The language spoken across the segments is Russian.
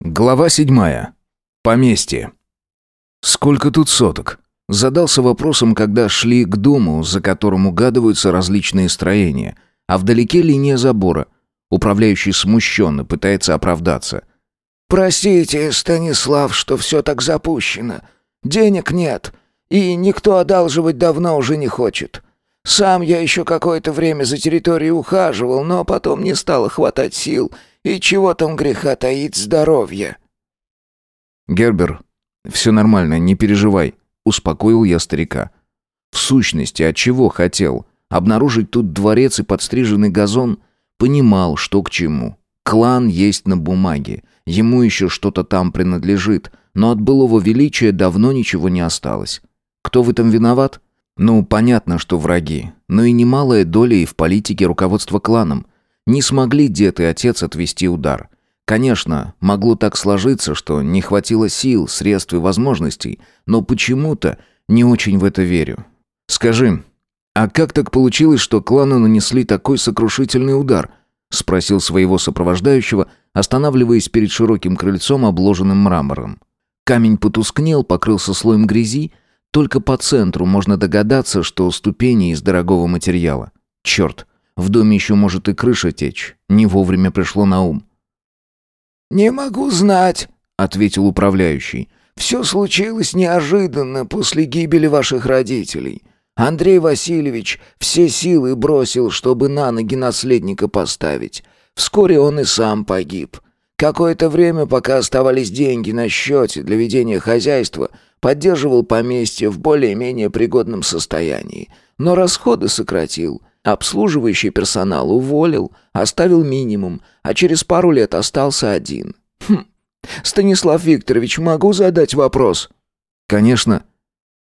Глава седьмая. Поместье. «Сколько тут соток?» Задался вопросом, когда шли к дому, за которым угадываются различные строения, а вдалеке линия забора. Управляющий смущенно пытается оправдаться. «Простите, Станислав, что все так запущено. Денег нет, и никто одалживать давно уже не хочет. Сам я еще какое-то время за территорией ухаживал, но потом не стало хватать сил, и чего там греха таить здоровье?» «Гербер, все нормально, не переживай», — успокоил я старика. «В сущности, от чего хотел? Обнаружить тут дворец и подстриженный газон? Понимал, что к чему. Клан есть на бумаге, ему еще что-то там принадлежит, но от былого величия давно ничего не осталось. Кто в этом виноват? Ну, понятно, что враги, но и немалая доля и в политике руководства кланом. Не смогли дед и отец отвести удар. Конечно, могло так сложиться, что не хватило сил, средств и возможностей, но почему-то не очень в это верю. Скажи, а как так получилось, что клану нанесли такой сокрушительный удар? спросил своего сопровождающего, останавливаясь перед широким крыльцом, обложенным мрамором. Камень потускнел, покрылся слоем грязи, только по центру можно догадаться, что ступени из дорогого материала. Черт, в доме еще может и крыша течь. Не вовремя пришло на ум. «Не могу знать», — ответил управляющий. «Все случилось неожиданно после гибели ваших родителей. Андрей Васильевич все силы бросил, чтобы на ноги наследника поставить. Вскоре он и сам погиб. Какое-то время, пока оставались деньги на счете для ведения хозяйства, поддерживал поместье в более-менее пригодном состоянии, но расходы сократил. Обслуживающий персонал уволил, оставил минимум, а через пару лет остался один. Хм. Станислав Викторович, могу задать вопрос? Конечно.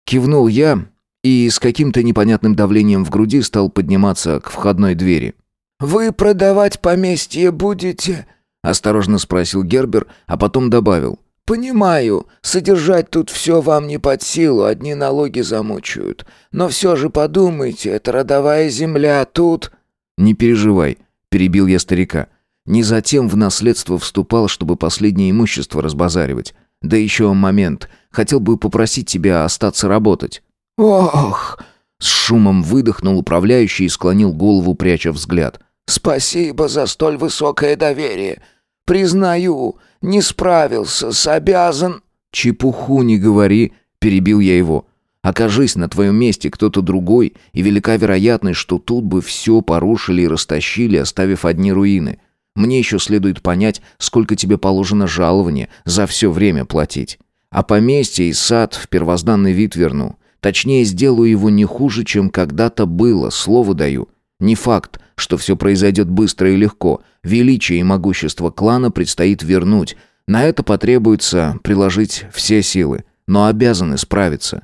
Кивнул я и с каким-то непонятным давлением в груди стал подниматься к входной двери. Вы продавать поместье будете? осторожно спросил Гербер, а потом добавил: «Понимаю, содержать тут все вам не под силу, одни налоги замучают. Но все же подумайте, это родовая земля, тут...» «Не переживай», — перебил я старика. «Не затем в наследство вступал, чтобы последнее имущество разбазаривать. Да еще момент. Хотел бы попросить тебя остаться работать». «Ох!» — с шумом выдохнул управляющий и склонил голову, пряча взгляд. «Спасибо за столь высокое доверие. Признаю, не справился, с обязан...» «Чепуху не говори», — перебил я его. «Окажись на твоем месте кто-то другой, и велика вероятность, что тут бы все порушили и растащили, оставив одни руины. Мне еще следует понять, сколько тебе положено жалования за все время платить. А поместье и сад в первозданный вид верну. Точнее, сделаю его не хуже, чем когда-то было, слово даю. Не факт, что все произойдет быстро и легко. Величие и могущество клана предстоит вернуть. На это потребуется приложить все силы, но обязаны справиться.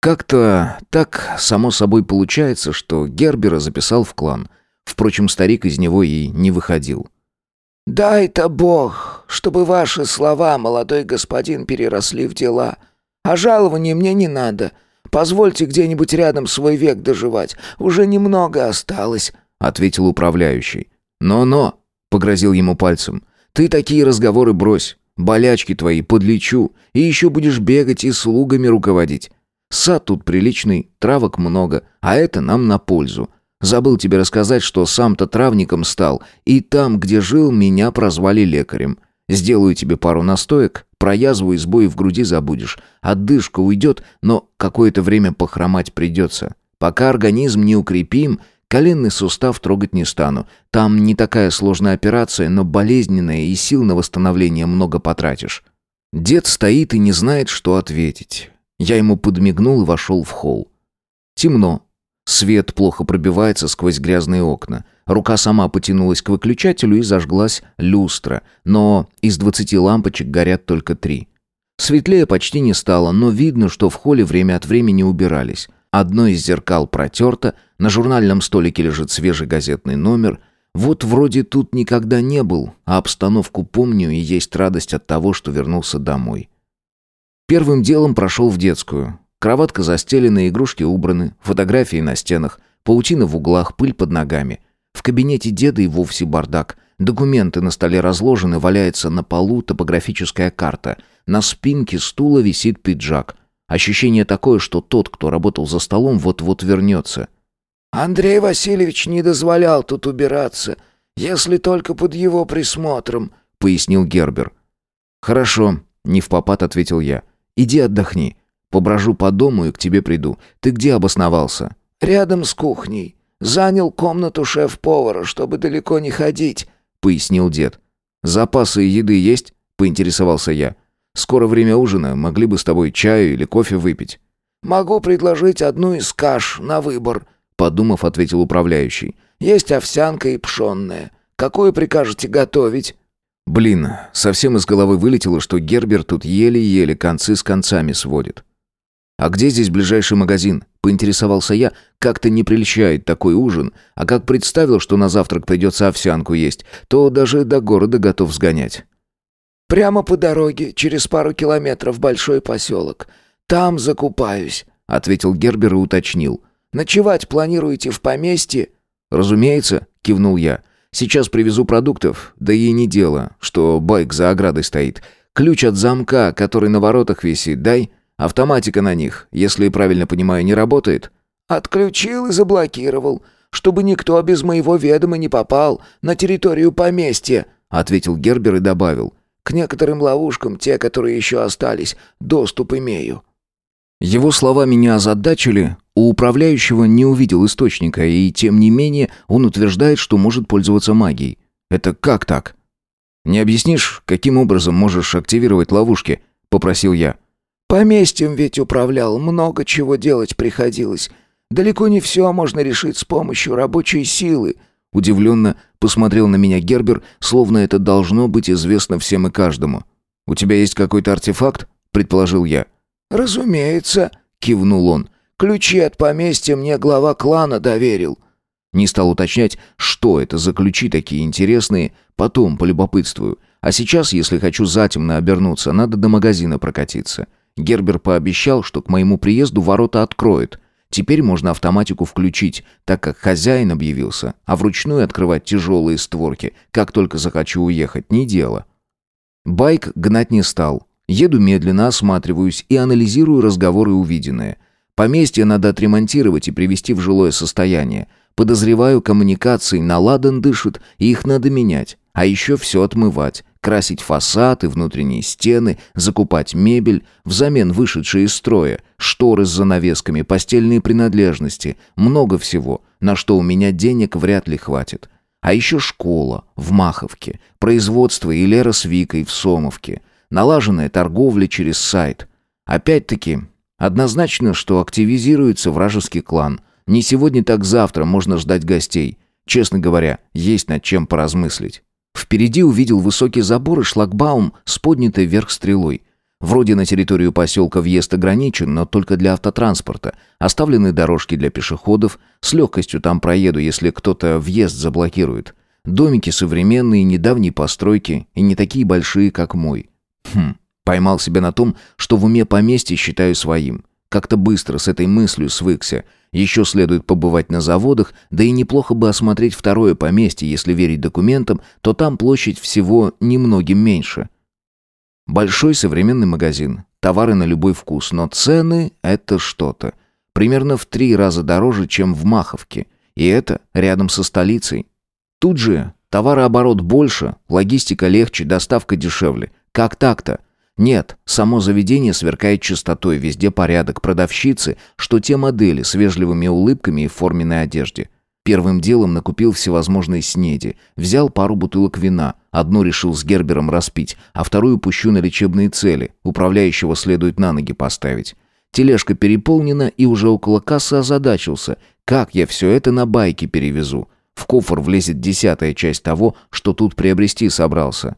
Как-то так само собой получается, что Гербера записал в клан. Впрочем, старик из него и не выходил. «Дай-то Бог, чтобы ваши слова, молодой господин, переросли в дела. А жалования мне не надо. Позвольте где-нибудь рядом свой век доживать. Уже немного осталось», — ответил управляющий. «Но-но», — погрозил ему пальцем, — «ты такие разговоры брось. Болячки твои подлечу, и еще будешь бегать и слугами руководить. Сад тут приличный, травок много, а это нам на пользу. Забыл тебе рассказать, что сам-то травником стал, и там, где жил, меня прозвали лекарем. Сделаю тебе пару настоек, про язву и сбои в груди забудешь. Отдышка уйдет, но какое-то время похромать придется. Пока организм не укрепим, коленный сустав трогать не стану. Там не такая сложная операция, но болезненная и сил на восстановление много потратишь. Дед стоит и не знает, что ответить. Я ему подмигнул и вошел в холл. Темно. Свет плохо пробивается сквозь грязные окна. Рука сама потянулась к выключателю и зажглась люстра, но из двадцати лампочек горят только три. Светлее почти не стало, но видно, что в холле время от времени убирались. Одно из зеркал протерто, на журнальном столике лежит свежий газетный номер. Вот вроде тут никогда не был, а обстановку помню и есть радость от того, что вернулся домой. Первым делом прошел в детскую. Кроватка застелена, игрушки убраны, фотографии на стенах, паутина в углах, пыль под ногами. В кабинете деда и вовсе бардак. Документы на столе разложены, валяется на полу топографическая карта. На спинке стула висит пиджак. Ощущение такое, что тот, кто работал за столом, вот-вот вернется. «Андрей Васильевич не дозволял тут убираться, если только под его присмотром», — пояснил Гербер. «Хорошо», — не в попад ответил я. «Иди отдохни. Поброжу по дому и к тебе приду. Ты где обосновался?» «Рядом с кухней. Занял комнату шеф-повара, чтобы далеко не ходить», — пояснил дед. «Запасы еды есть?» — поинтересовался я. «Скоро время ужина, могли бы с тобой чаю или кофе выпить». «Могу предложить одну из каш на выбор», — подумав, ответил управляющий. «Есть овсянка и пшенная. Какую прикажете готовить?» Блин, совсем из головы вылетело, что Гербер тут еле-еле концы с концами сводит. «А где здесь ближайший магазин?» – поинтересовался я. «Как-то не прельщает такой ужин, а как представил, что на завтрак придется овсянку есть, то даже до города готов сгонять». «Прямо по дороге, через пару километров большой поселок. Там закупаюсь», — ответил Гербер и уточнил. «Ночевать планируете в поместье?» «Разумеется», — кивнул я. «Сейчас привезу продуктов, да и не дело, что байк за оградой стоит. Ключ от замка, который на воротах висит, дай. Автоматика на них, если правильно понимаю, не работает». «Отключил и заблокировал, чтобы никто без моего ведома не попал на территорию поместья», — ответил Гербер и добавил. К некоторым ловушкам, те, которые еще остались, доступ имею». Его слова меня озадачили. У управляющего не увидел источника, и тем не менее он утверждает, что может пользоваться магией. Это как так? «Не объяснишь, каким образом можешь активировать ловушки?» — попросил я. «Поместьем ведь управлял, много чего делать приходилось. Далеко не все можно решить с помощью рабочей силы», Удивленно посмотрел на меня Гербер, словно это должно быть известно всем и каждому. «У тебя есть какой-то артефакт?» – предположил я. «Разумеется», – кивнул он. «Ключи от поместья мне глава клана доверил». Не стал уточнять, что это за ключи такие интересные, потом полюбопытствую. А сейчас, если хочу затемно обернуться, надо до магазина прокатиться. Гербер пообещал, что к моему приезду ворота откроет. Теперь можно автоматику включить, так как хозяин объявился, а вручную открывать тяжелые створки, как только захочу уехать, не дело. Байк гнать не стал. Еду медленно, осматриваюсь и анализирую разговоры увиденные. Поместье надо отремонтировать и привести в жилое состояние. Подозреваю, коммуникации на ладан дышат, и их надо менять. А еще все отмывать красить фасад и внутренние стены, закупать мебель, взамен вышедшие из строя, шторы с занавесками, постельные принадлежности, много всего, на что у меня денег вряд ли хватит. А еще школа в Маховке, производство и Лера с Викой в Сомовке, налаженная торговля через сайт. Опять-таки, однозначно, что активизируется вражеский клан. Не сегодня, так завтра можно ждать гостей. Честно говоря, есть над чем поразмыслить. Впереди увидел высокий забор и шлагбаум с поднятой вверх стрелой. Вроде на территорию поселка въезд ограничен, но только для автотранспорта. Оставлены дорожки для пешеходов. С легкостью там проеду, если кто-то въезд заблокирует. Домики современные, недавней постройки и не такие большие, как мой. Хм, поймал себя на том, что в уме поместье считаю своим. Как-то быстро с этой мыслью свыкся – еще следует побывать на заводах, да и неплохо бы осмотреть второе поместье, если верить документам, то там площадь всего немногим меньше. Большой современный магазин, товары на любой вкус, но цены – это что-то. Примерно в три раза дороже, чем в Маховке. И это рядом со столицей. Тут же товарооборот больше, логистика легче, доставка дешевле. Как так-то? Нет, само заведение сверкает чистотой, везде порядок, продавщицы, что те модели с вежливыми улыбками и форменной одежде. Первым делом накупил всевозможные снеди, взял пару бутылок вина, одну решил с Гербером распить, а вторую пущу на лечебные цели, управляющего следует на ноги поставить. Тележка переполнена и уже около кассы озадачился, как я все это на байке перевезу. В кофр влезет десятая часть того, что тут приобрести собрался.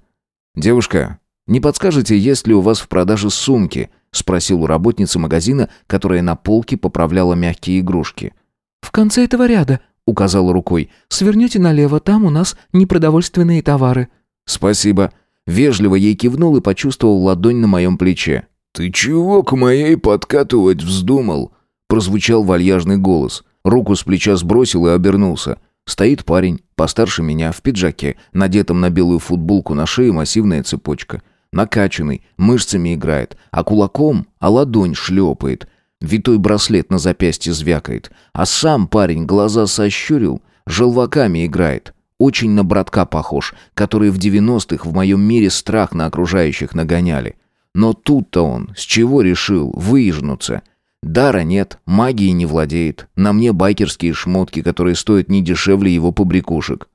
«Девушка, «Не подскажете, есть ли у вас в продаже сумки?» — спросил у работницы магазина, которая на полке поправляла мягкие игрушки. «В конце этого ряда», — указала рукой. «Свернете налево, там у нас непродовольственные товары». «Спасибо». Вежливо ей кивнул и почувствовал ладонь на моем плече. «Ты чего к моей подкатывать вздумал?» Прозвучал вальяжный голос. Руку с плеча сбросил и обернулся. Стоит парень, постарше меня, в пиджаке, надетом на белую футболку на шее массивная цепочка. Накачанный, мышцами играет, а кулаком, а ладонь шлепает. Витой браслет на запястье звякает. А сам парень глаза сощурил, желваками играет. Очень на братка похож, которые в девяностых в моем мире страх на окружающих нагоняли. Но тут-то он с чего решил выижнуться? Дара нет, магии не владеет. На мне байкерские шмотки, которые стоят не дешевле его побрякушек.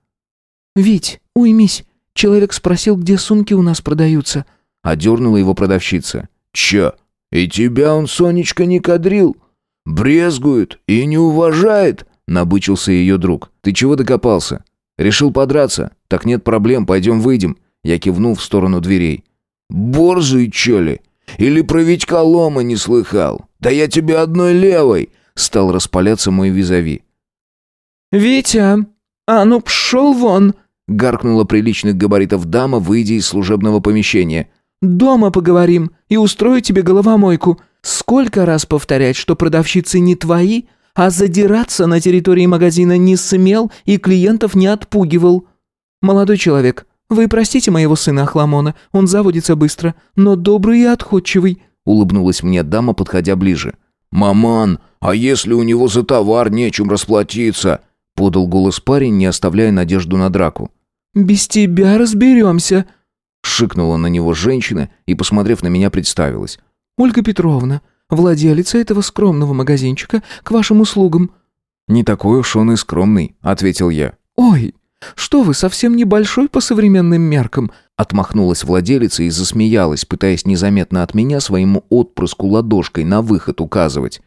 «Вить, уймись. Человек спросил, где сумки у нас продаются». Одернула его продавщица. «Чё? И тебя он, Сонечка, не кадрил? Брезгует и не уважает?» Набычился ее друг. «Ты чего докопался? Решил подраться? Так нет проблем, пойдем выйдем». Я кивнул в сторону дверей. «Борзый, чё ли? Или про Витька Лома не слыхал? Да я тебе одной левой!» Стал распаляться мой визави. «Витя, а ну пшел вон!» Гаркнула приличных габаритов дама, выйдя из служебного помещения. «Дома поговорим и устрою тебе головомойку. Сколько раз повторять, что продавщицы не твои, а задираться на территории магазина не смел и клиентов не отпугивал. Молодой человек, вы простите моего сына Ахламона, он заводится быстро, но добрый и отходчивый», улыбнулась мне дама, подходя ближе. «Маман, а если у него за товар нечем расплатиться?» подал голос парень, не оставляя надежду на драку. «Без тебя разберемся», шикнула на него женщина и, посмотрев на меня, представилась. «Ольга Петровна, владелица этого скромного магазинчика, к вашим услугам». «Не такой уж он и скромный», — ответил я. «Ой, что вы, совсем небольшой по современным меркам?» Отмахнулась владелица и засмеялась, пытаясь незаметно от меня своему отпрыску ладошкой на выход указывать.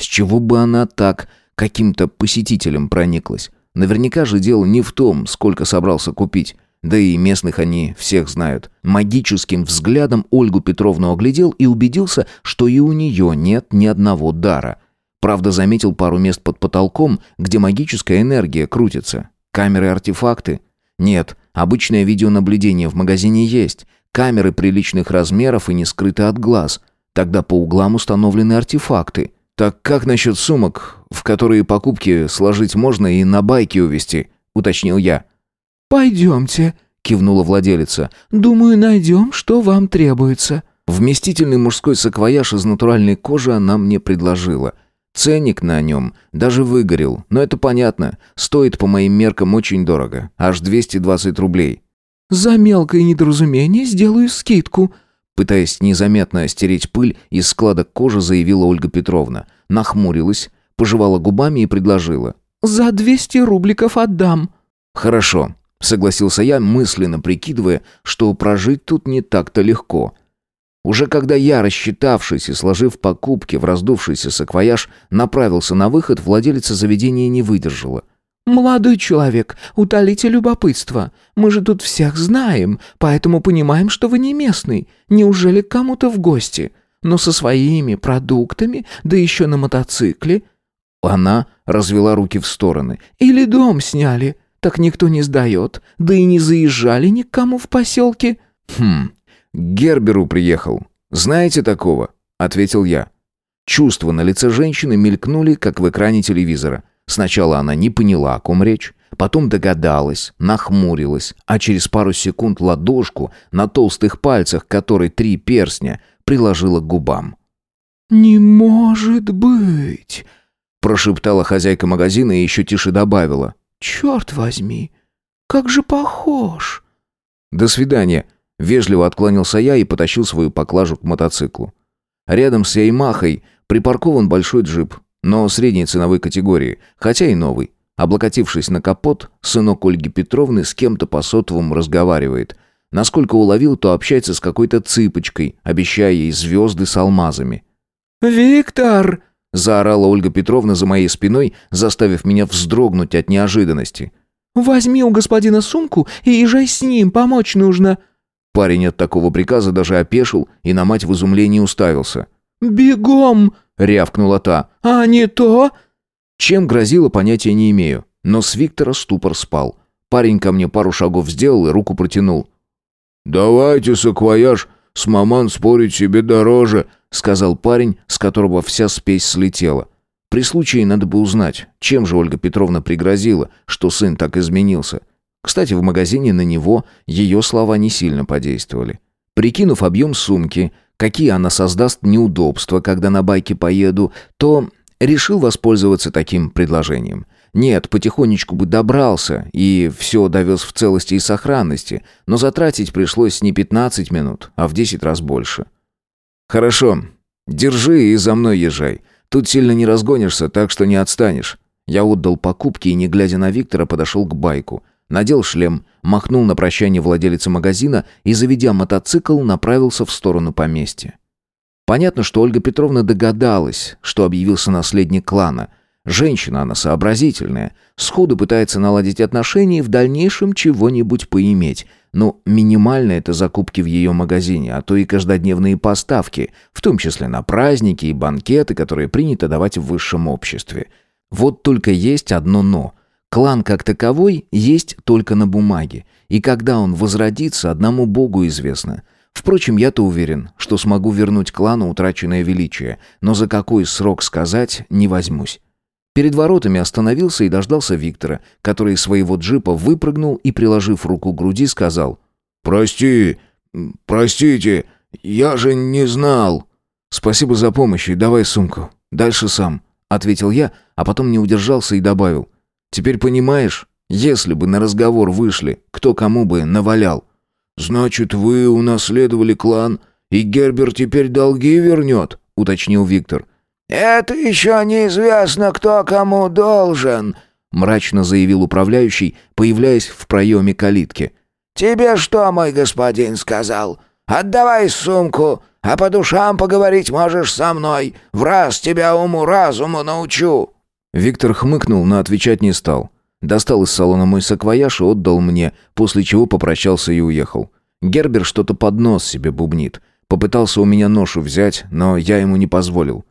С чего бы она так каким-то посетителем прониклась? Наверняка же дело не в том, сколько собрался купить. Да и местных они всех знают. Магическим взглядом Ольгу Петровну оглядел и убедился, что и у нее нет ни одного дара. Правда, заметил пару мест под потолком, где магическая энергия крутится. Камеры-артефакты? Нет, обычное видеонаблюдение в магазине есть. Камеры приличных размеров и не скрыты от глаз. Тогда по углам установлены артефакты. Так как насчет сумок, в которые покупки сложить можно и на байке увезти? Уточнил я. «Пойдемте», — кивнула владелица. «Думаю, найдем, что вам требуется». Вместительный мужской саквояж из натуральной кожи она мне предложила. Ценник на нем даже выгорел, но это понятно. Стоит по моим меркам очень дорого, аж 220 рублей. «За мелкое недоразумение сделаю скидку», пытаясь незаметно стереть пыль из складок кожи, заявила Ольга Петровна. Нахмурилась, пожевала губами и предложила. «За 200 рубликов отдам». «Хорошо», Согласился я, мысленно прикидывая, что прожить тут не так-то легко. Уже когда я, рассчитавшись и сложив покупки в раздувшийся саквояж, направился на выход, владелица заведения не выдержала. «Молодой человек, утолите любопытство. Мы же тут всех знаем, поэтому понимаем, что вы не местный. Неужели кому-то в гости? Но со своими продуктами, да еще на мотоцикле?» Она развела руки в стороны. «Или дом сняли?» Так никто не сдает, да и не заезжали никому в поселке». «Хм, Герберу приехал. Знаете такого?» — ответил я. Чувства на лице женщины мелькнули, как в экране телевизора. Сначала она не поняла, о ком речь, потом догадалась, нахмурилась, а через пару секунд ладошку на толстых пальцах, которой три перстня, приложила к губам. «Не может быть!» прошептала хозяйка магазина и еще тише добавила. «Черт возьми! Как же похож!» «До свидания!» — вежливо отклонился я и потащил свою поклажу к мотоциклу. Рядом с Яймахой припаркован большой джип, но средней ценовой категории, хотя и новый. Облокотившись на капот, сынок Ольги Петровны с кем-то по сотовому разговаривает. Насколько уловил, то общается с какой-то цыпочкой, обещая ей звезды с алмазами. «Виктор!» заорала Ольга Петровна за моей спиной, заставив меня вздрогнуть от неожиданности. «Возьми у господина сумку и езжай с ним, помочь нужно». Парень от такого приказа даже опешил и на мать в изумлении уставился. «Бегом!» — рявкнула та. «А не то...» Чем грозило, понятия не имею. Но с Виктора ступор спал. Парень ко мне пару шагов сделал и руку протянул. «Давайте, саквояж, с маман спорить себе дороже», — сказал парень, с которого вся спесь слетела. При случае надо бы узнать, чем же Ольга Петровна пригрозила, что сын так изменился. Кстати, в магазине на него ее слова не сильно подействовали. Прикинув объем сумки, какие она создаст неудобства, когда на байке поеду, то решил воспользоваться таким предложением. Нет, потихонечку бы добрался и все довез в целости и сохранности, но затратить пришлось не 15 минут, а в 10 раз больше. «Хорошо, держи и за мной езжай. Тут сильно не разгонишься, так что не отстанешь». Я отдал покупки и, не глядя на Виктора, подошел к байку. Надел шлем, махнул на прощание владелице магазина и, заведя мотоцикл, направился в сторону поместья. Понятно, что Ольга Петровна догадалась, что объявился наследник клана. Женщина она сообразительная, сходу пытается наладить отношения и в дальнейшем чего-нибудь поиметь. Но минимально это закупки в ее магазине, а то и каждодневные поставки, в том числе на праздники и банкеты, которые принято давать в высшем обществе. Вот только есть одно «но». Клан как таковой есть только на бумаге, и когда он возродится, одному богу известно – Впрочем, я-то уверен, что смогу вернуть клану утраченное величие, но за какой срок сказать не возьмусь. Перед воротами остановился и дождался Виктора, который из своего джипа выпрыгнул и, приложив руку к груди, сказал «Прости, простите, я же не знал». «Спасибо за помощь и давай сумку. Дальше сам», — ответил я, а потом не удержался и добавил. «Теперь понимаешь, если бы на разговор вышли, кто кому бы навалял?» «Значит, вы унаследовали клан, и Гербер теперь долги вернет?» — уточнил Виктор. «Это еще неизвестно, кто кому должен», — мрачно заявил управляющий, появляясь в проеме калитки. «Тебе что, мой господин, сказал? Отдавай сумку, а по душам поговорить можешь со мной. В раз тебя уму-разуму научу». Виктор хмыкнул, но отвечать не стал. Достал из салона мой саквояж и отдал мне, после чего попрощался и уехал. Гербер что-то под нос себе бубнит. Попытался у меня ношу взять, но я ему не позволил.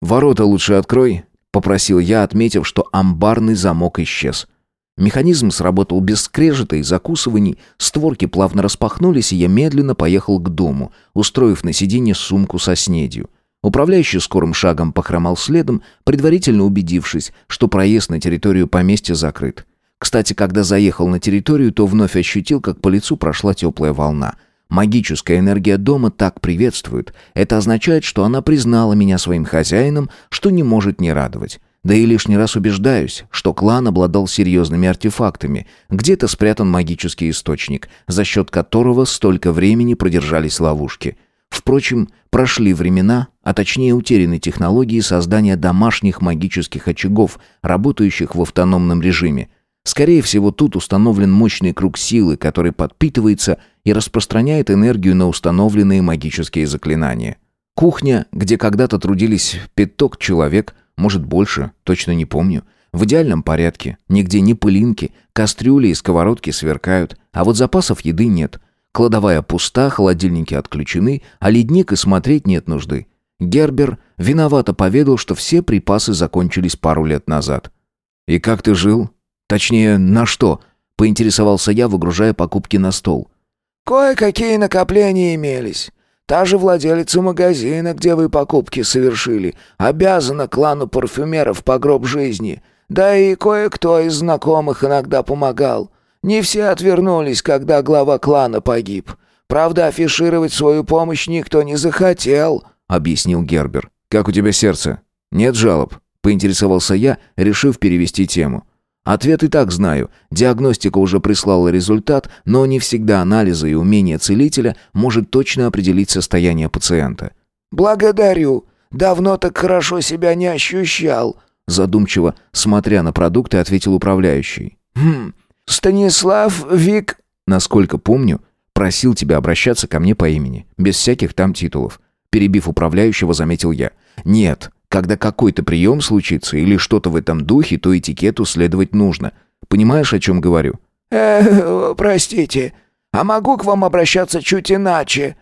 «Ворота лучше открой», — попросил я, отметив, что амбарный замок исчез. Механизм сработал без скрежета и закусываний, створки плавно распахнулись, и я медленно поехал к дому, устроив на сиденье сумку со снедью. Управляющий скорым шагом похромал следом, предварительно убедившись, что проезд на территорию поместья закрыт. Кстати, когда заехал на территорию, то вновь ощутил, как по лицу прошла теплая волна. Магическая энергия дома так приветствует. Это означает, что она признала меня своим хозяином, что не может не радовать. Да и лишний раз убеждаюсь, что клан обладал серьезными артефактами. Где-то спрятан магический источник, за счет которого столько времени продержались ловушки – Впрочем, прошли времена, а точнее утеряны технологии создания домашних магических очагов, работающих в автономном режиме. Скорее всего, тут установлен мощный круг силы, который подпитывается и распространяет энергию на установленные магические заклинания. Кухня, где когда-то трудились пяток человек, может больше, точно не помню, в идеальном порядке, нигде ни пылинки, кастрюли и сковородки сверкают, а вот запасов еды нет – Кладовая пуста, холодильники отключены, а ледник и смотреть нет нужды. Гербер виновато поведал, что все припасы закончились пару лет назад. «И как ты жил? Точнее, на что?» — поинтересовался я, выгружая покупки на стол. «Кое-какие накопления имелись. Та же владелица магазина, где вы покупки совершили, обязана клану парфюмеров по гроб жизни. Да и кое-кто из знакомых иногда помогал. Не все отвернулись, когда глава клана погиб. Правда, афишировать свою помощь никто не захотел», — объяснил Гербер. «Как у тебя сердце? Нет жалоб?» — поинтересовался я, решив перевести тему. Ответ и так знаю. Диагностика уже прислала результат, но не всегда анализы и умения целителя может точно определить состояние пациента. «Благодарю. Давно так хорошо себя не ощущал», задумчиво, смотря на продукты, ответил управляющий. «Хм, «Станислав Вик...» «Насколько помню, просил тебя обращаться ко мне по имени, без всяких там титулов». Перебив управляющего, заметил я. «Нет, когда какой-то прием случится или что-то в этом духе, то этикету следовать нужно. Понимаешь, о чем говорю?» «Э, простите, а могу к вам обращаться чуть иначе?»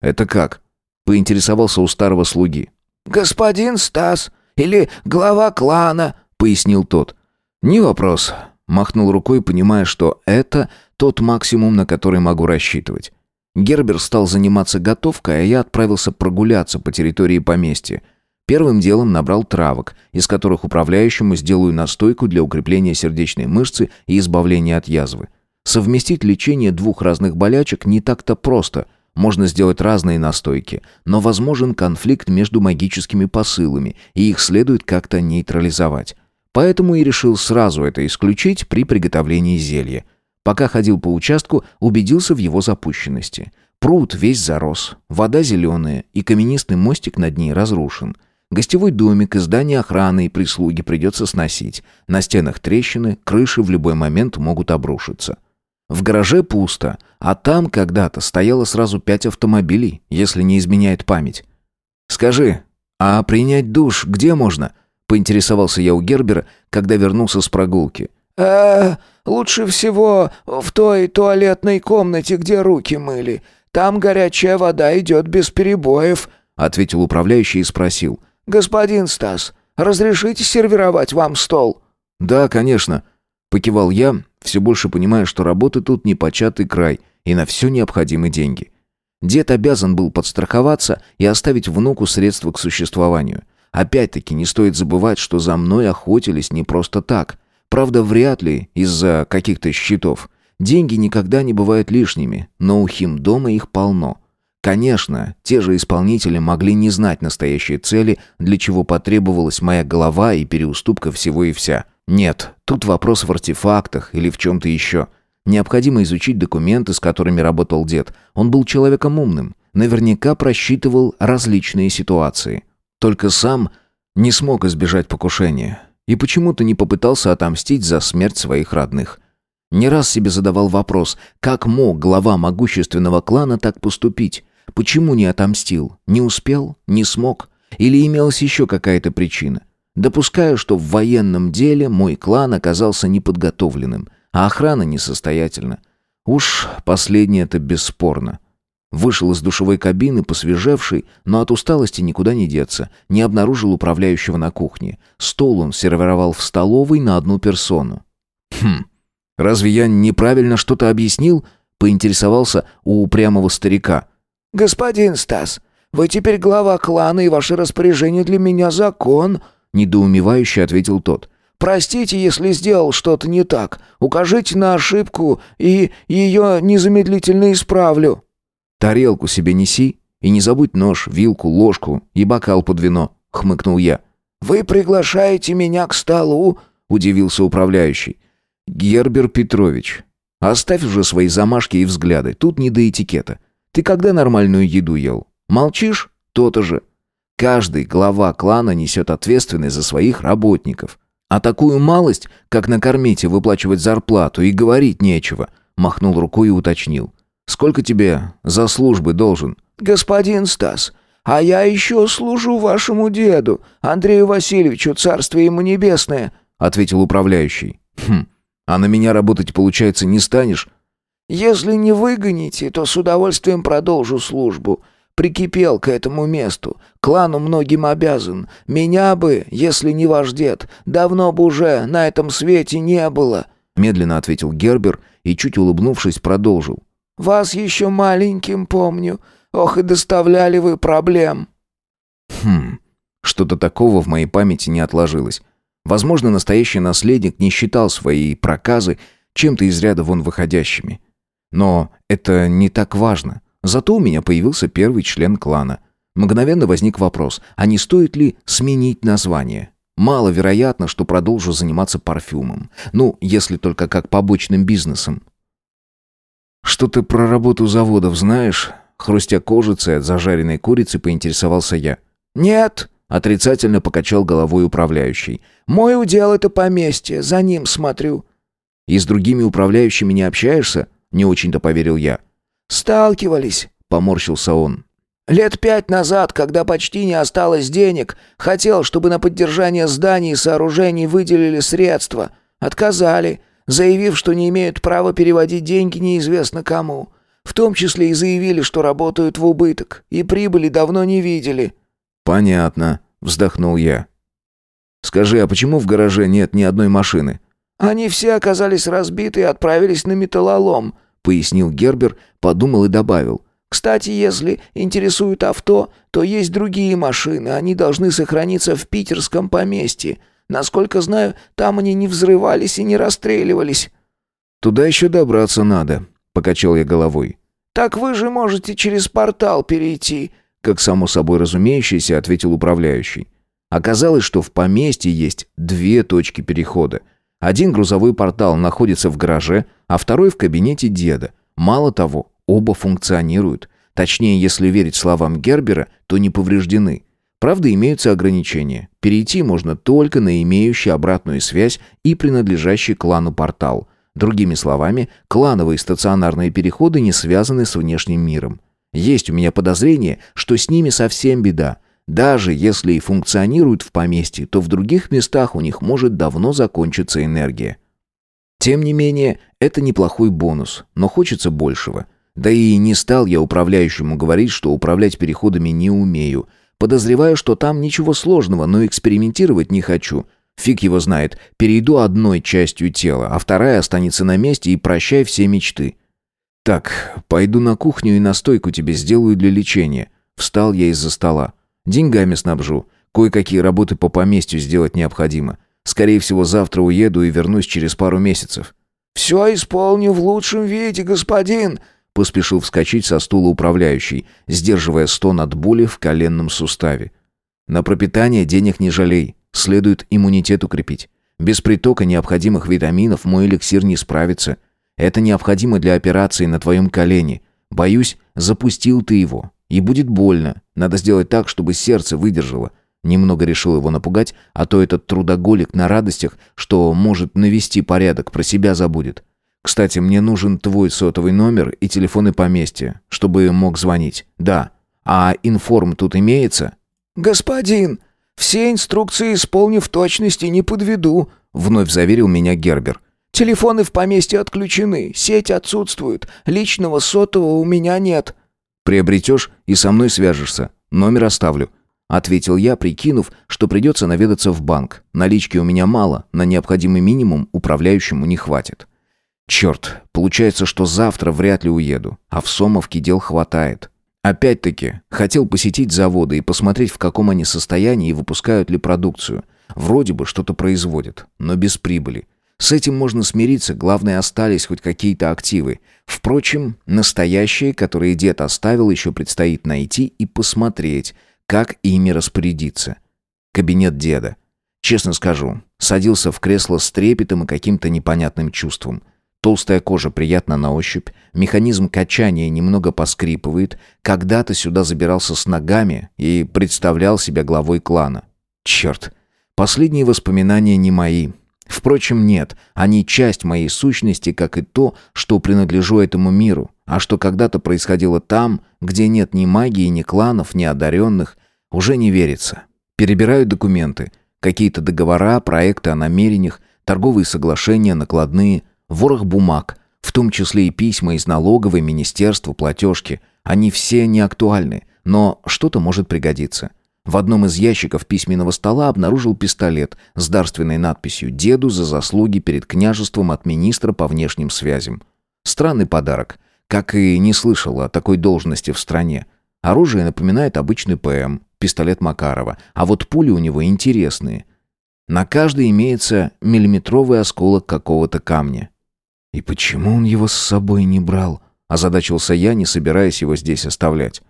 «Это как?» — поинтересовался у старого слуги. «Господин Стас или глава клана», — пояснил тот. «Не вопрос. Махнул рукой, понимая, что это тот максимум, на который могу рассчитывать. Гербер стал заниматься готовкой, а я отправился прогуляться по территории поместья. Первым делом набрал травок, из которых управляющему сделаю настойку для укрепления сердечной мышцы и избавления от язвы. Совместить лечение двух разных болячек не так-то просто. Можно сделать разные настойки, но возможен конфликт между магическими посылами, и их следует как-то нейтрализовать. Поэтому и решил сразу это исключить при приготовлении зелья. Пока ходил по участку, убедился в его запущенности. Пруд весь зарос, вода зеленая, и каменистый мостик над ней разрушен – Гостевой домик и здание охраны и прислуги придется сносить. На стенах трещины, крыши в любой момент могут обрушиться. В гараже пусто, а там когда-то стояло сразу пять автомобилей, если не изменяет память. «Скажи, а принять душ где можно?» — поинтересовался я у Гербера, когда вернулся с прогулки. э лучше всего в той туалетной комнате, где руки мыли. Там горячая вода идет без перебоев», — ответил управляющий и спросил. «Господин Стас, разрешите сервировать вам стол?» «Да, конечно», — покивал я, все больше понимая, что работы тут непочатый край и на все необходимы деньги. Дед обязан был подстраховаться и оставить внуку средства к существованию. Опять-таки не стоит забывать, что за мной охотились не просто так. Правда, вряд ли из-за каких-то счетов. Деньги никогда не бывают лишними, но у химдома их полно. Конечно, те же исполнители могли не знать настоящей цели, для чего потребовалась моя голова и переуступка всего и вся. Нет, тут вопрос в артефактах или в чем-то еще. Необходимо изучить документы, с которыми работал дед. Он был человеком умным, наверняка просчитывал различные ситуации. Только сам не смог избежать покушения и почему-то не попытался отомстить за смерть своих родных. Не раз себе задавал вопрос, как мог глава могущественного клана так поступить? Почему не отомстил? Не успел? Не смог? Или имелась еще какая-то причина? Допускаю, что в военном деле мой клан оказался неподготовленным, а охрана несостоятельна. Уж последнее-то бесспорно. Вышел из душевой кабины, посвежевший, но от усталости никуда не деться. Не обнаружил управляющего на кухне. Стол он сервировал в столовой на одну персону. «Хм, разве я неправильно что-то объяснил?» Поинтересовался у упрямого старика. «Господин Стас, вы теперь глава клана, и ваше распоряжение для меня закон», — недоумевающе ответил тот. «Простите, если сделал что-то не так. Укажите на ошибку, и ее незамедлительно исправлю». «Тарелку себе неси, и не забудь нож, вилку, ложку и бокал под вино», — хмыкнул я. «Вы приглашаете меня к столу?» — удивился управляющий. «Гербер Петрович, оставь уже свои замашки и взгляды, тут не до этикета. Ты когда нормальную еду ел? Молчишь? То-то же. Каждый глава клана несет ответственность за своих работников. А такую малость, как накормить и выплачивать зарплату, и говорить нечего. Махнул рукой и уточнил. Сколько тебе за службы должен? Господин Стас, а я еще служу вашему деду, Андрею Васильевичу, царствие ему небесное, ответил управляющий. Хм, а на меня работать, получается, не станешь? Если не выгоните, то с удовольствием продолжу службу. Прикипел к этому месту. Клану многим обязан. Меня бы, если не ваш дед, давно бы уже на этом свете не было», — медленно ответил Гербер и, чуть улыбнувшись, продолжил. «Вас еще маленьким помню. Ох, и доставляли вы проблем». «Хм, что-то такого в моей памяти не отложилось. Возможно, настоящий наследник не считал свои проказы чем-то из ряда вон выходящими. Но это не так важно. Зато у меня появился первый член клана. Мгновенно возник вопрос, а не стоит ли сменить название? Маловероятно, что продолжу заниматься парфюмом. Ну, если только как побочным бизнесом. «Что ты про работу заводов знаешь?» Хрустя кожицей от зажаренной курицы, поинтересовался я. «Нет», — отрицательно покачал головой управляющий. «Мой удел — это поместье, за ним смотрю». «И с другими управляющими не общаешься?» Не очень-то поверил я. «Сталкивались», — поморщился он. «Лет пять назад, когда почти не осталось денег, хотел, чтобы на поддержание зданий и сооружений выделили средства. Отказали, заявив, что не имеют права переводить деньги неизвестно кому. В том числе и заявили, что работают в убыток, и прибыли давно не видели». «Понятно», — вздохнул я. «Скажи, а почему в гараже нет ни одной машины?» «Они все оказались разбиты и отправились на металлолом», — пояснил Гербер, подумал и добавил. Кстати, если интересует авто, то есть другие машины, они должны сохраниться в питерском поместье. Насколько знаю, там они не взрывались и не расстреливались». «Туда еще добраться надо», — покачал я головой. «Так вы же можете через портал перейти», — как само собой разумеющееся ответил управляющий. Оказалось, что в поместье есть две точки перехода. Один грузовой портал находится в гараже, а второй в кабинете деда. Мало того, оба функционируют. Точнее, если верить словам Гербера, то не повреждены. Правда, имеются ограничения. Перейти можно только на имеющий обратную связь и принадлежащий клану портал. Другими словами, клановые стационарные переходы не связаны с внешним миром. Есть у меня подозрение, что с ними совсем беда. Даже если и функционируют в поместье, то в других местах у них может давно закончиться энергия. Тем не менее, это неплохой бонус, но хочется большего. Да и не стал я управляющему говорить, что управлять переходами не умею, Подозреваю, что там ничего сложного, но экспериментировать не хочу. Фиг его знает. Перейду одной частью тела, а вторая останется на месте и прощай все мечты. Так, пойду на кухню и настойку тебе сделаю для лечения. Встал я из-за стола. Деньгами снабжу. Кое-какие работы по поместью сделать необходимо. Скорее всего, завтра уеду и вернусь через пару месяцев. «Все исполню в лучшем виде, господин!» Поспешил вскочить со стула управляющий, сдерживая стон от боли в коленном суставе. На пропитание денег не жалей, следует иммунитет укрепить. Без притока необходимых витаминов мой эликсир не справится. Это необходимо для операции на твоем колене. Боюсь, запустил ты его. И будет больно. Надо сделать так, чтобы сердце выдержало. Немного решил его напугать, а то этот трудоголик на радостях, что может навести порядок, про себя забудет. Кстати, мне нужен твой сотовый номер и телефоны поместья, чтобы мог звонить. Да. А информ тут имеется? Господин, все инструкции исполнив в точности, не подведу, вновь заверил меня Гербер. Телефоны в поместье отключены, сеть отсутствует, личного сотового у меня нет. Приобретешь и со мной свяжешься. Номер оставлю. Ответил я, прикинув, что придется наведаться в банк. Налички у меня мало, на необходимый минимум управляющему не хватит. Черт, получается, что завтра вряд ли уеду, а в Сомовке дел хватает. Опять-таки, хотел посетить заводы и посмотреть, в каком они состоянии и выпускают ли продукцию. Вроде бы что-то производят, но без прибыли. С этим можно смириться, главное, остались хоть какие-то активы. Впрочем, настоящие, которые дед оставил, еще предстоит найти и посмотреть, как ими распорядиться. Кабинет деда. Честно скажу, садился в кресло с трепетом и каким-то непонятным чувством – Толстая кожа приятна на ощупь, механизм качания немного поскрипывает. Когда-то сюда забирался с ногами и представлял себя главой клана. Черт, последние воспоминания не мои. Впрочем, нет, они часть моей сущности, как и то, что принадлежу этому миру, а что когда-то происходило там, где нет ни магии, ни кланов, ни одаренных, уже не верится. Перебираю документы, какие-то договора, проекты о намерениях, торговые соглашения, накладные – Ворох бумаг, в том числе и письма из налоговой, министерства, платежки. Они все не актуальны, но что-то может пригодиться. В одном из ящиков письменного стола обнаружил пистолет с дарственной надписью «Деду за заслуги перед княжеством от министра по внешним связям». Странный подарок. Как и не слышал о такой должности в стране. Оружие напоминает обычный ПМ, пистолет Макарова, а вот пули у него интересные. На каждой имеется миллиметровый осколок какого-то камня. И почему он его с собой не брал? Озадачился я, не собираясь его здесь оставлять.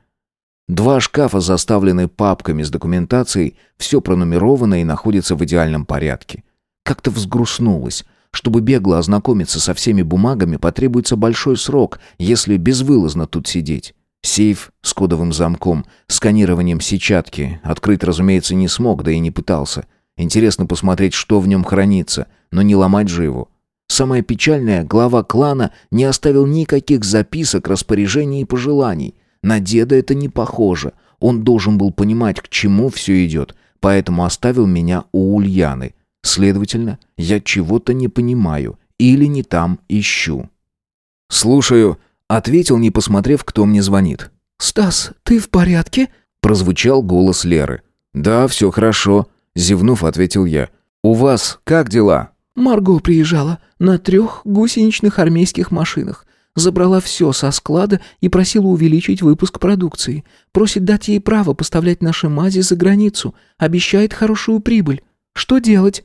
Два шкафа заставлены папками с документацией, все пронумеровано и находится в идеальном порядке. Как-то взгрустнулось. Чтобы бегло ознакомиться со всеми бумагами, потребуется большой срок, если безвылазно тут сидеть. Сейф с кодовым замком, сканированием сетчатки. Открыть, разумеется, не смог, да и не пытался. Интересно посмотреть, что в нем хранится, но не ломать же его. Самое печальное, глава клана не оставил никаких записок, распоряжений и пожеланий. На деда это не похоже. Он должен был понимать, к чему все идет, поэтому оставил меня у Ульяны. Следовательно, я чего-то не понимаю или не там ищу. «Слушаю», — ответил, не посмотрев, кто мне звонит. «Стас, ты в порядке?» — прозвучал голос Леры. «Да, все хорошо», — зевнув, ответил я. «У вас как дела?» Марго приезжала на трех гусеничных армейских машинах. Забрала все со склада и просила увеличить выпуск продукции. Просит дать ей право поставлять наши мази за границу. Обещает хорошую прибыль. Что делать?»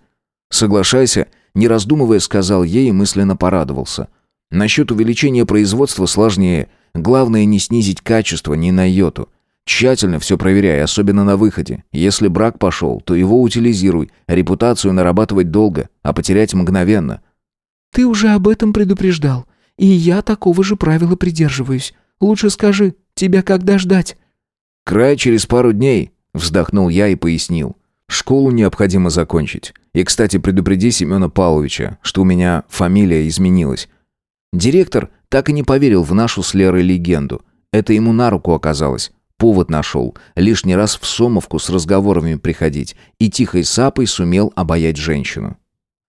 «Соглашайся», — не раздумывая сказал ей и мысленно порадовался. «Насчет увеличения производства сложнее. Главное не снизить качество ни на йоту. Тщательно все проверяй, особенно на выходе. Если брак пошел, то его утилизируй. Репутацию нарабатывать долго, а потерять мгновенно». «Ты уже об этом предупреждал. И я такого же правила придерживаюсь. Лучше скажи, тебя когда ждать?» «Край через пару дней», — вздохнул я и пояснил. «Школу необходимо закончить. И, кстати, предупреди Семена Павловича, что у меня фамилия изменилась». Директор так и не поверил в нашу с Лерой легенду. Это ему на руку оказалось. Повод нашел. Лишний раз в Сомовку с разговорами приходить. И тихой сапой сумел обаять женщину.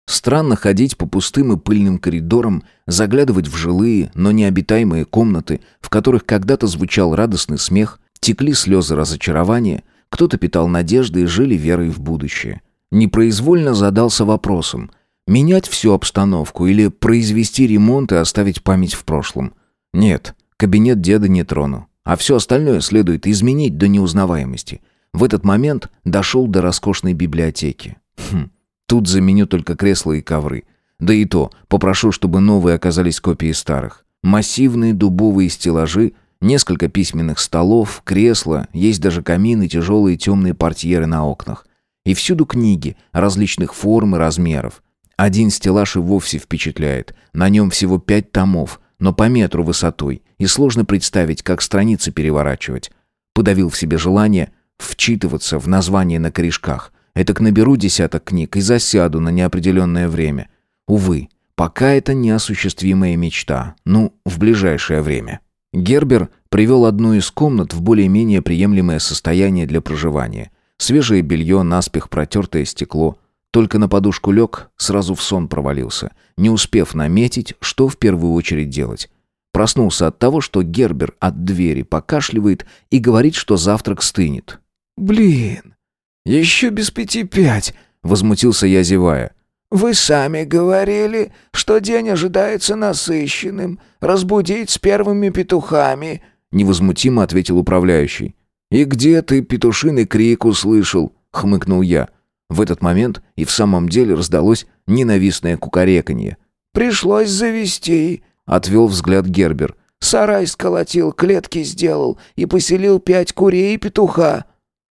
Странно ходить по пустым и пыльным коридорам, заглядывать в жилые, но необитаемые комнаты, в которых когда-то звучал радостный смех, текли слезы разочарования, кто-то питал надежды и жили верой в будущее. Непроизвольно задался вопросом, менять всю обстановку или произвести ремонт и оставить память в прошлом. Нет, кабинет деда не трону, а все остальное следует изменить до неузнаваемости. В этот момент дошел до роскошной библиотеки. Хм, Тут заменю только кресла и ковры. Да и то, попрошу, чтобы новые оказались копией старых. Массивные дубовые стеллажи, несколько письменных столов, кресла, есть даже камин и тяжелые темные портьеры на окнах. И всюду книги, различных форм и размеров. Один стеллаж и вовсе впечатляет. На нем всего пять томов, но по метру высотой, и сложно представить, как страницы переворачивать. Подавил в себе желание вчитываться в названия на корешках. Этак наберу десяток книг и засяду на неопределенное время. Увы, пока это неосуществимая мечта. Ну, в ближайшее время. Гербер привел одну из комнат в более-менее приемлемое состояние для проживания. Свежее белье, наспех протертое стекло. Только на подушку лег, сразу в сон провалился, не успев наметить, что в первую очередь делать. Проснулся от того, что Гербер от двери покашливает и говорит, что завтрак стынет. «Блин, «Еще без пяти пять», — возмутился я, зевая. «Вы сами говорили, что день ожидается насыщенным. Разбудить с первыми петухами», — невозмутимо ответил управляющий. «И где ты петушиный крик услышал?» — хмыкнул я. В этот момент и в самом деле раздалось ненавистное кукареканье. «Пришлось завести», — отвел взгляд Гербер. «Сарай сколотил, клетки сделал и поселил пять курей и петуха».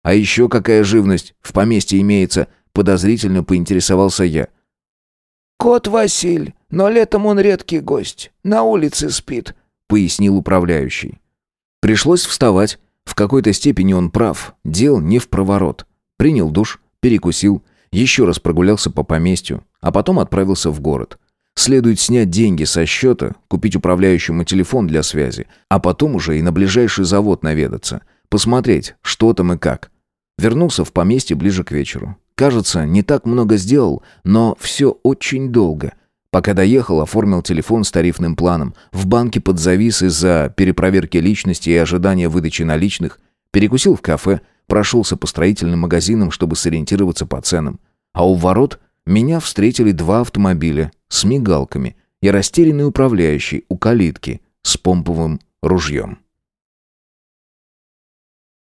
А еще какая живность в поместье имеется?» Подозрительно поинтересовался я. «Кот Василь, но летом он редкий гость. На улице спит», — пояснил управляющий. Пришлось вставать. В какой-то степени он прав. Дел не в проворот. Принял душ, перекусил, еще раз прогулялся по поместью, а потом отправился в город. Следует снять деньги со счета, купить управляющему телефон для связи, а потом уже и на ближайший завод наведаться, посмотреть, что там и как. Вернулся в поместье ближе к вечеру. Кажется, не так много сделал, но все очень долго. Пока доехал, оформил телефон с тарифным планом. В банке подзавис из-за перепроверки личности и ожидания выдачи наличных. Перекусил в кафе, прошелся по строительным магазинам, чтобы сориентироваться по ценам. А у ворот меня встретили два автомобиля с мигалками и растерянный управляющий у калитки с помповым ружьем.